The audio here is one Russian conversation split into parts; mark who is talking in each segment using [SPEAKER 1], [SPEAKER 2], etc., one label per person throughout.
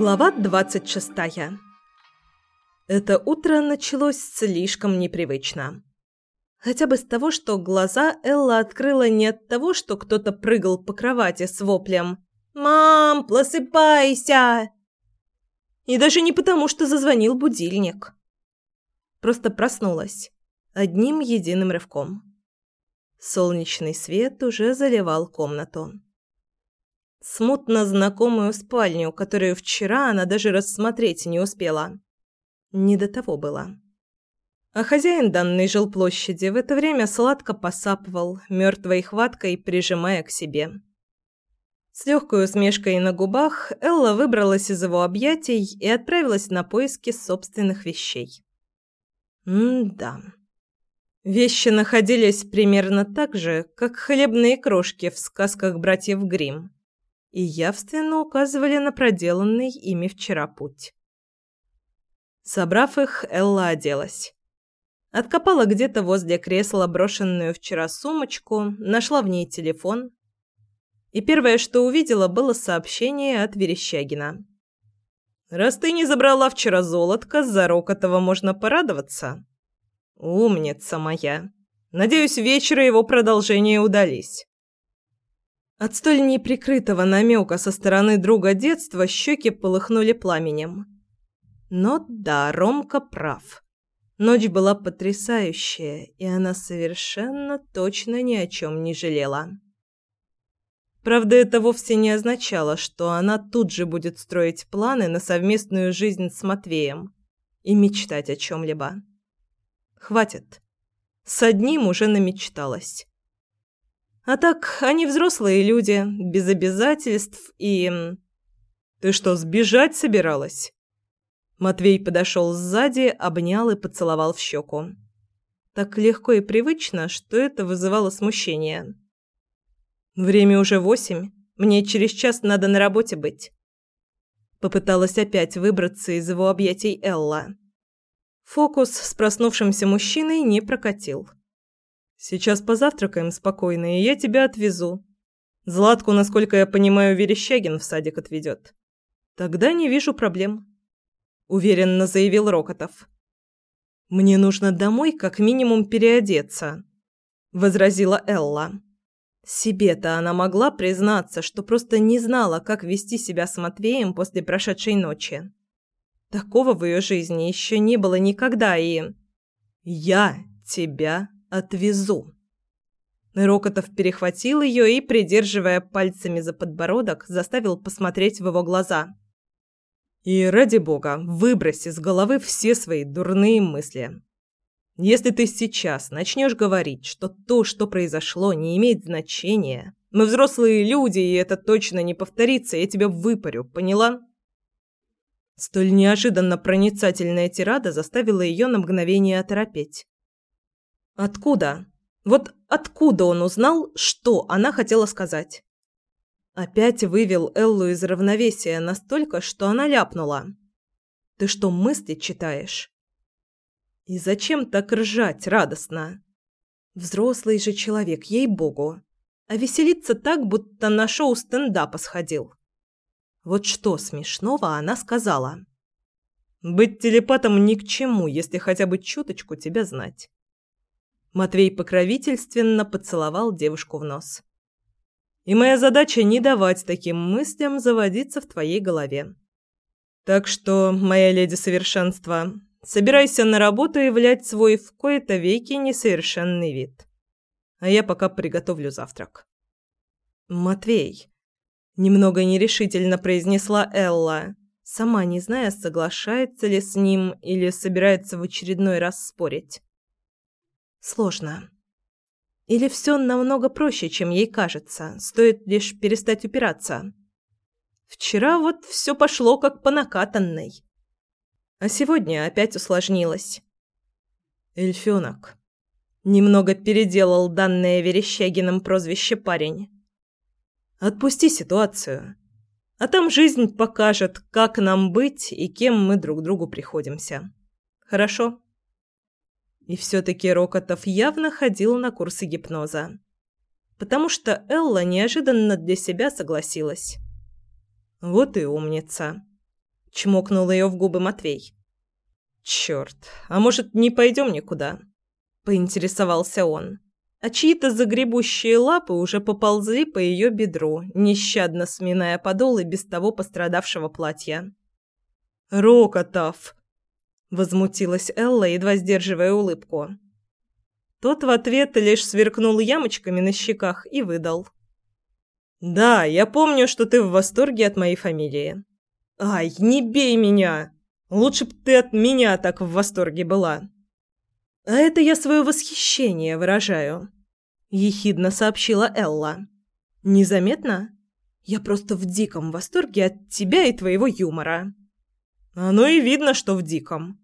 [SPEAKER 1] Глава двадцать шестая. Это утро началось слишком непривычно. Хотя бы с того, что глаза Элла открыла не от того, что кто-то прыгал по кровати с воплем «Мам, просыпайся!» И даже не потому, что зазвонил будильник. Просто проснулась. Одним единым рывком. Солнечный свет уже заливал комнату смутно знакомую спальню, которую вчера она даже рассмотреть не успела. Не до того было. А хозяин данной жилплощади в это время сладко посапывал, мертвой хваткой прижимая к себе. С легкой усмешкой на губах Элла выбралась из его объятий и отправилась на поиски собственных вещей. М-да. Вещи находились примерно так же, как хлебные крошки в сказках братьев Гримм и явственно указывали на проделанный ими вчера путь. Собрав их, Элла оделась. Откопала где-то возле кресла брошенную вчера сумочку, нашла в ней телефон. И первое, что увидела, было сообщение от Верещагина. «Раз ты не забрала вчера золотко, за Рокотова можно порадоваться». «Умница моя. Надеюсь, вечера его продолжение удались». От столь неприкрытого намека со стороны друга детства щеки полыхнули пламенем. Но да, Ромка прав. Ночь была потрясающая, и она совершенно точно ни о чем не жалела. Правда, это вовсе не означало, что она тут же будет строить планы на совместную жизнь с Матвеем и мечтать о чем-либо. Хватит. С одним уже намечталась. А так, они взрослые люди, без обязательств и... Ты что, сбежать собиралась? Матвей подошел сзади, обнял и поцеловал в щеку. Так легко и привычно, что это вызывало смущение. Время уже восемь. Мне через час надо на работе быть. Попыталась опять выбраться из его объятий Элла. Фокус с проснувшимся мужчиной не прокатил. Сейчас позавтракаем спокойно, и я тебя отвезу. Златку, насколько я понимаю, Верещагин в садик отведет. Тогда не вижу проблем, уверенно заявил Рокотов. Мне нужно домой как минимум переодеться, возразила Элла. Себе-то она могла признаться, что просто не знала, как вести себя с Матвеем после прошедшей ночи. Такого в ее жизни еще не было никогда, и я тебя отвезу». Рокотов перехватил ее и, придерживая пальцами за подбородок, заставил посмотреть в его глаза. «И ради бога, выбрось из головы все свои дурные мысли. Если ты сейчас начнешь говорить, что то, что произошло, не имеет значения, мы взрослые люди, и это точно не повторится, я тебя выпарю, поняла?» Столь неожиданно проницательная тирада заставила ее на мгновение оторопеть. Откуда? Вот откуда он узнал, что она хотела сказать? Опять вывел Эллу из равновесия настолько, что она ляпнула. «Ты что, мысли читаешь?» «И зачем так ржать радостно?» «Взрослый же человек, ей-богу!» А веселиться так, будто на шоу стендапа сходил. Вот что смешного она сказала. «Быть телепатом ни к чему, если хотя бы чуточку тебя знать. Матвей покровительственно поцеловал девушку в нос. И моя задача не давать таким мыслям заводиться в твоей голове. Так что, моя леди совершенства, собирайся на работу и влять свой в кои-то веки несовершенный вид. А я пока приготовлю завтрак. Матвей немного нерешительно произнесла Элла, сама не зная, соглашается ли с ним или собирается в очередной раз спорить сложно. Или все намного проще, чем ей кажется, стоит лишь перестать упираться. Вчера вот все пошло как по накатанной. А сегодня опять усложнилось. Эльфёнок. Немного переделал данное Верещагиным прозвище парень. Отпусти ситуацию. А там жизнь покажет, как нам быть и кем мы друг другу приходимся. хорошо?» И все-таки Рокотов явно ходил на курсы гипноза. Потому что Элла неожиданно для себя согласилась. «Вот и умница!» – чмокнул ее в губы Матвей. «Черт, а может, не пойдем никуда?» – поинтересовался он. А чьи-то загребущие лапы уже поползли по ее бедру, нещадно сминая подол и без того пострадавшего платья. «Рокотов!» – возмутилась Элла, едва сдерживая улыбку. Тот в ответ лишь сверкнул ямочками на щеках и выдал. «Да, я помню, что ты в восторге от моей фамилии. Ай, не бей меня! Лучше б ты от меня так в восторге была!» «А это я свое восхищение выражаю», – ехидно сообщила Элла. «Незаметно? Я просто в диком восторге от тебя и твоего юмора». «Оно и видно, что в диком».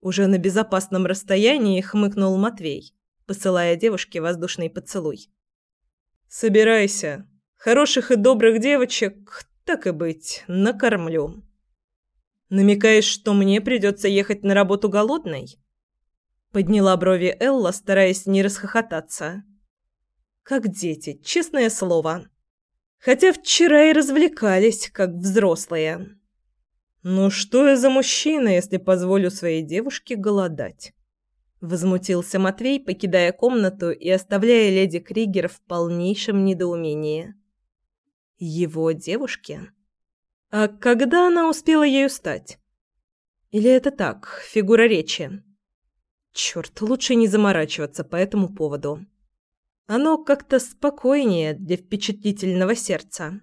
[SPEAKER 1] Уже на безопасном расстоянии хмыкнул Матвей, посылая девушке воздушный поцелуй. «Собирайся. Хороших и добрых девочек, так и быть, накормлю». «Намекаешь, что мне придется ехать на работу голодной?» Подняла брови Элла, стараясь не расхохотаться. Как дети, честное слово. Хотя вчера и развлекались, как взрослые. «Ну что я за мужчина, если позволю своей девушке голодать?» Возмутился Матвей, покидая комнату и оставляя леди Кригер в полнейшем недоумении. «Его девушке? А когда она успела ею стать? Или это так, фигура речи?» Черт, лучше не заморачиваться по этому поводу. Оно как-то спокойнее для впечатлительного сердца.